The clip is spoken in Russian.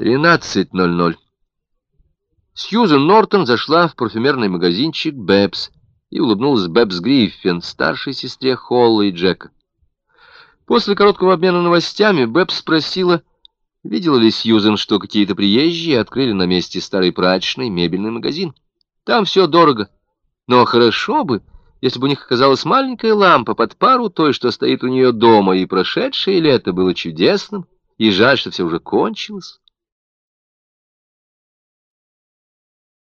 13.00. Сьюзен Нортон зашла в парфюмерный магазинчик «Бэбс» и улыбнулась Бэбс Гриффин, старшей сестре Холла и Джека. После короткого обмена новостями Бэбс спросила, видела ли Сьюзен, что какие-то приезжие открыли на месте старой прачечной мебельный магазин. Там все дорого, но хорошо бы, если бы у них оказалась маленькая лампа под пару той, что стоит у нее дома, и прошедшее лето было чудесным, и жаль, что все уже кончилось.